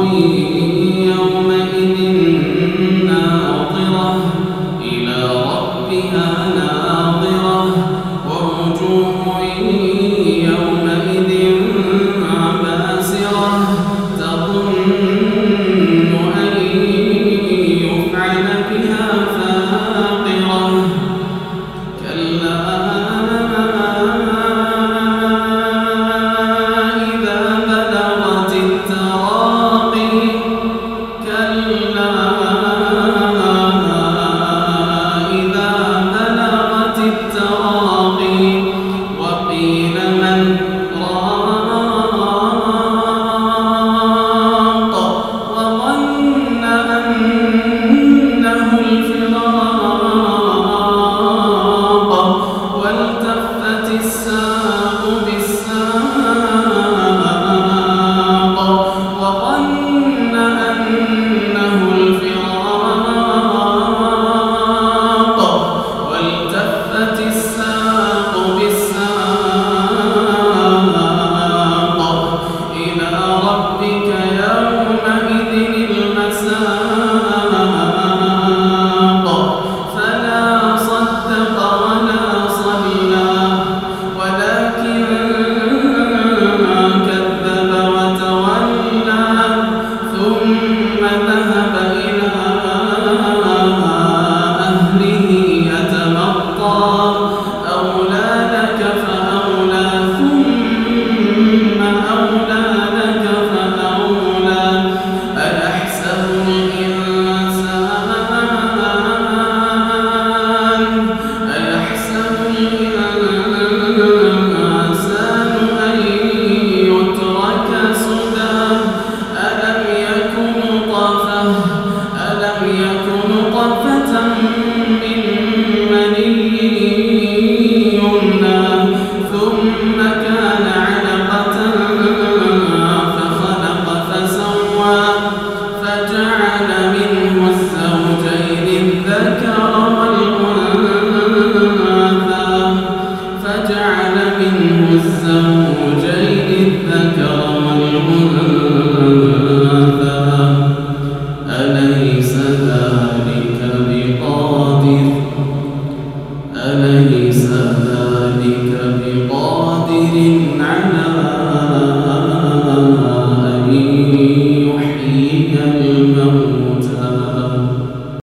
põe